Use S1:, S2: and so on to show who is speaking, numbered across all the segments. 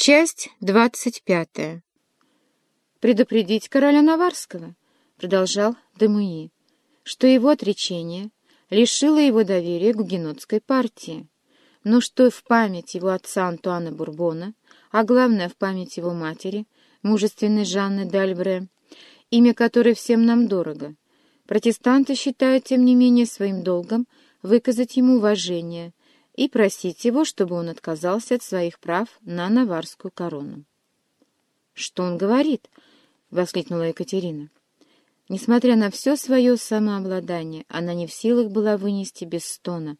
S1: Часть двадцать пятая. «Предупредить короля Наварского», — продолжал Демуи, «что его отречение лишило его доверия гугенотской партии, но что в память его отца Антуана Бурбона, а главное в память его матери, мужественной Жанны Дальбре, имя которой всем нам дорого, протестанты считают, тем не менее, своим долгом выказать ему уважение — и просить его, чтобы он отказался от своих прав на наварскую корону. «Что он говорит?» — воскликнула Екатерина. Несмотря на все свое самообладание, она не в силах была вынести без стона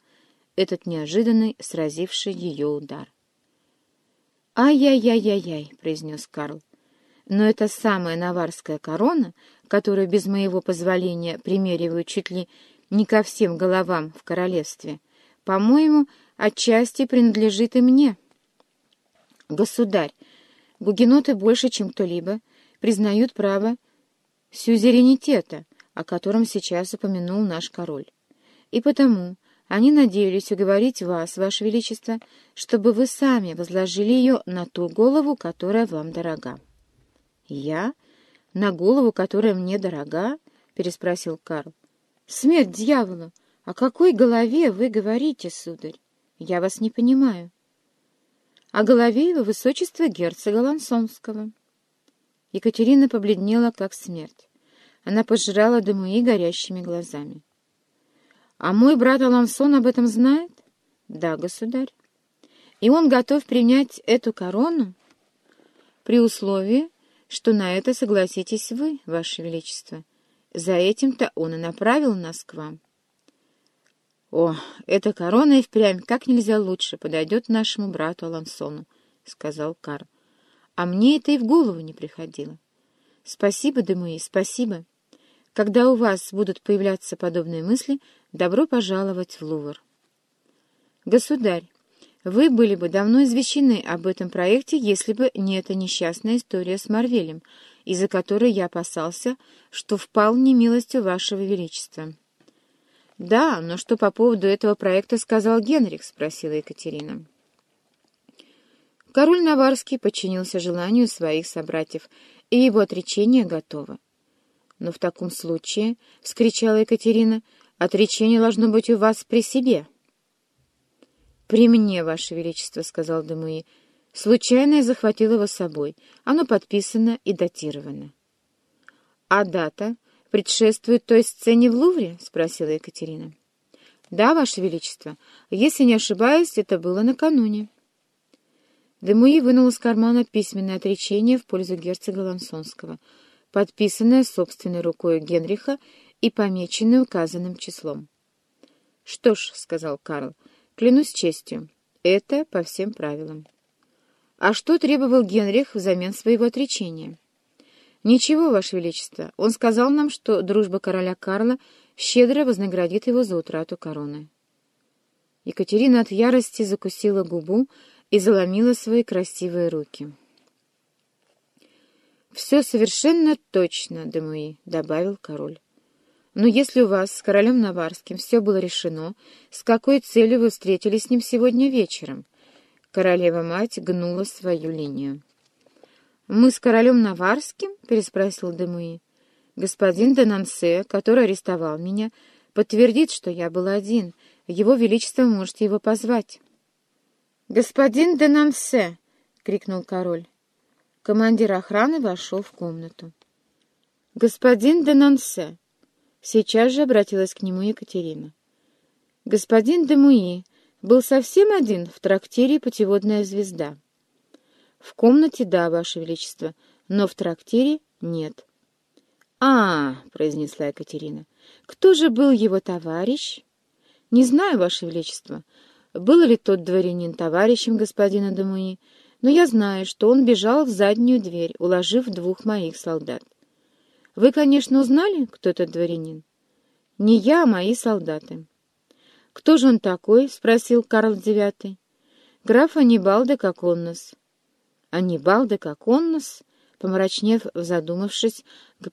S1: этот неожиданный, сразивший ее удар. «Ай-яй-яй-яй-яй», — произнес Карл. «Но это самая наварская корона, которую без моего позволения примеривают чуть ли не ко всем головам в королевстве, по-моему, отчасти принадлежит и мне. Государь, гугеноты больше, чем кто-либо, признают право сюзеренитета, о котором сейчас упомянул наш король. И потому они надеялись уговорить вас, ваше величество, чтобы вы сами возложили ее на ту голову, которая вам дорога. «Я? На голову, которая мне дорога?» — переспросил Карл. «Смерть дьяволу! О какой голове вы говорите, сударь?» Я вас не понимаю. Голове его высочества герцога Лансонского. Екатерина побледнела, как смерть. Она пожирала Демуи горящими глазами. — А мой брат Алансон об этом знает? — Да, государь. — И он готов принять эту корону? — При условии, что на это согласитесь вы, ваше величество. За этим-то он и направил нас к вам. — «О, эта корона и впрямь как нельзя лучше подойдет нашему брату Алансону», — сказал Карл. «А мне это и в голову не приходило. Спасибо, Демуи, спасибо. Когда у вас будут появляться подобные мысли, добро пожаловать в Лувр». «Государь, вы были бы давно извещены об этом проекте, если бы не эта несчастная история с Марвелем, из-за которой я опасался, что впал в немилостью вашего величества». «Да, но что по поводу этого проекта сказал Генрих?» — спросила Екатерина. Король Наварский подчинился желанию своих собратьев, и его отречение готово. «Но в таком случае, — вскричала Екатерина, — отречение должно быть у вас при себе». «При мне, Ваше Величество», — сказал Демуи. «Случайно я захватил его с собой. Оно подписано и датировано». «А дата?» Предшествует той сцене в Лувре?» — спросила Екатерина. «Да, Ваше Величество. Если не ошибаюсь, это было накануне». Демуи вынул из кармана письменное отречение в пользу герцога Лансонского, подписанное собственной рукой Генриха и помеченное указанным числом. «Что ж», — сказал Карл, — «клянусь честью, это по всем правилам». «А что требовал Генрих взамен своего отречения?» «Ничего, Ваше Величество. Он сказал нам, что дружба короля Карла щедро вознаградит его за утрату короны». Екатерина от ярости закусила губу и заломила свои красивые руки. «Все совершенно точно, Демуи», — добавил король. «Но если у вас с королем Наварским все было решено, с какой целью вы встретились с ним сегодня вечером?» Королева-мать гнула свою линию. «Мы с королем Наварским?» — переспросил Демуи. «Господин Денансе, который арестовал меня, подтвердит, что я был один. Его Величество можете его позвать». «Господин Денансе!» — крикнул король. Командир охраны вошел в комнату. «Господин Денансе!» Сейчас же обратилась к нему Екатерина. «Господин Демуи был совсем один в трактире «Путеводная звезда». В комнате — да, Ваше Величество, но в трактире — нет. — А, — произнесла Екатерина, — кто же был его товарищ? — Не знаю, Ваше Величество, был ли тот дворянин товарищем господина Дамуи, но я знаю, что он бежал в заднюю дверь, уложив двух моих солдат. Вы, конечно, узнали, кто этот дворянин? — Не я, а мои солдаты. — Кто же он такой? — спросил Карл IX. — Граф Анибал де Коконнос. «Аннибал он нас?» — помрачнев, задумавшись,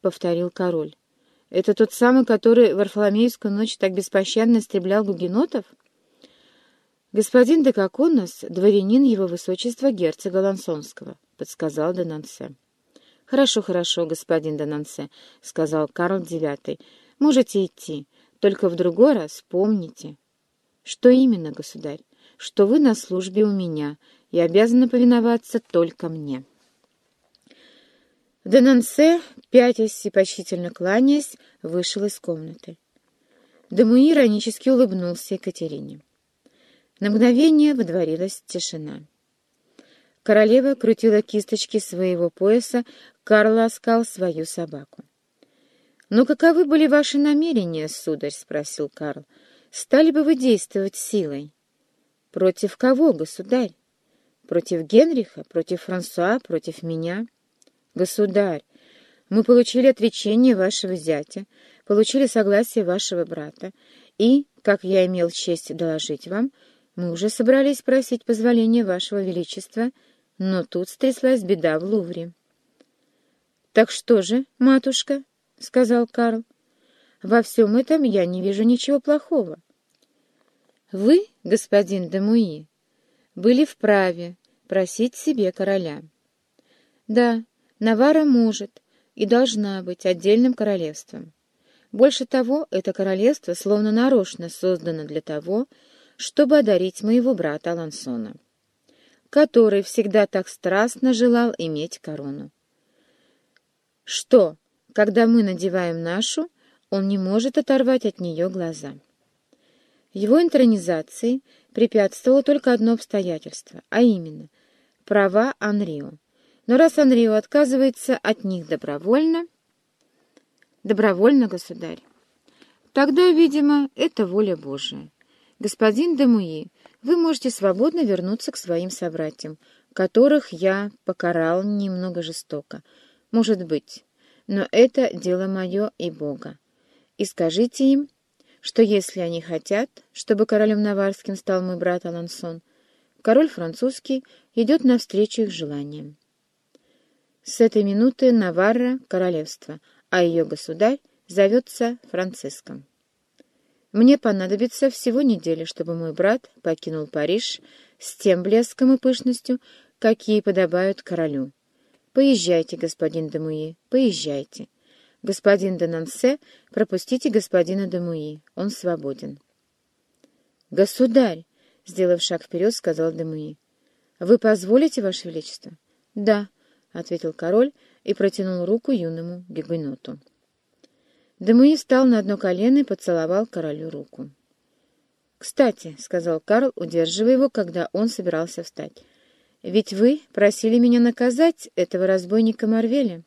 S1: повторил король. «Это тот самый, который в Варфоломеевскую ночь так беспощадно истреблял гугенотов?» «Господин де Коконос — дворянин его высочества герцога Лансонского», — подсказал де Нансе. «Хорошо, хорошо, господин де Нансе», — сказал Карл Девятый. «Можете идти, только в другой раз помните». «Что именно, государь? Что вы на службе у меня и обязаны повиноваться только мне». Денансе, пятясь и почтительно кланяясь, вышел из комнаты. Демуи иронически улыбнулся Екатерине. На мгновение водворилась тишина. Королева крутила кисточки своего пояса, Карл ласкал свою собаку. «Но каковы были ваши намерения, сударь?» — спросил Карл. «Стали бы вы действовать силой?» «Против кого, государь? Против Генриха? Против Франсуа? Против меня?» «Государь, мы получили отречение вашего зятя, получили согласие вашего брата, и, как я имел честь доложить вам, — мы уже собрались просить позволения Вашего Величества, но тут стряслась беда в Лувре. — Так что же, матушка? — сказал Карл. — Во всем этом я не вижу ничего плохого. — Вы, господин Демуи, были вправе просить себе короля. Да, Навара может и должна быть отдельным королевством. Больше того, это королевство словно нарочно создано для того, чтобы одарить моего брата Алансона, который всегда так страстно желал иметь корону. Что, когда мы надеваем нашу, он не может оторвать от нее глаза. Его интронизации препятствовало только одно обстоятельство, а именно права Анрио. Но раз Анрио отказывается от них добровольно... Добровольно, государь. Тогда, видимо, это воля Божия. «Господин Демуи, вы можете свободно вернуться к своим собратьям, которых я покарал немного жестоко. Может быть, но это дело мое и Бога. И скажите им, что если они хотят, чтобы королем Наварским стал мой брат Алансон, король французский идет навстречу их желаниям. С этой минуты Наварра — королевство, а ее государь зовется Франциском. Мне понадобится всего неделя, чтобы мой брат покинул Париж с тем блеском и пышностью, какие подобают королю. Поезжайте, господин Демуи, поезжайте. Господин де Нансе, пропустите господина Демуи, он свободен. Государь, сделав шаг вперед, сказал Демуи. Вы позволите, Ваше Величество? Да, ответил король и протянул руку юному гигеноту. Демуи встал на одно колено и поцеловал королю руку. «Кстати», — сказал Карл, удерживая его, когда он собирался встать, — «ведь вы просили меня наказать этого разбойника Марвеля».